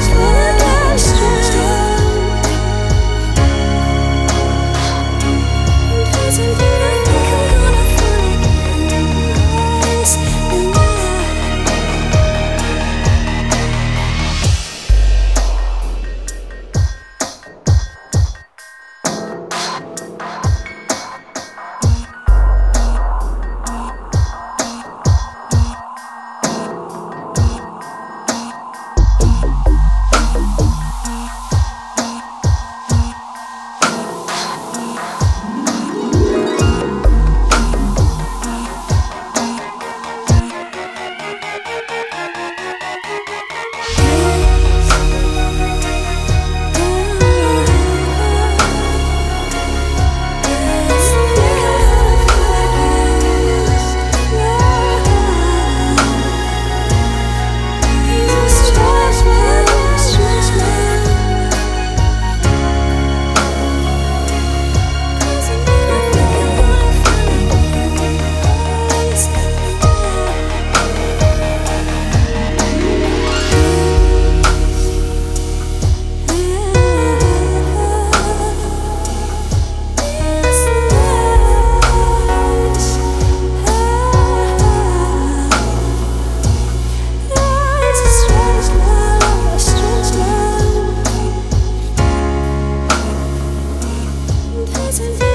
Yours doesn't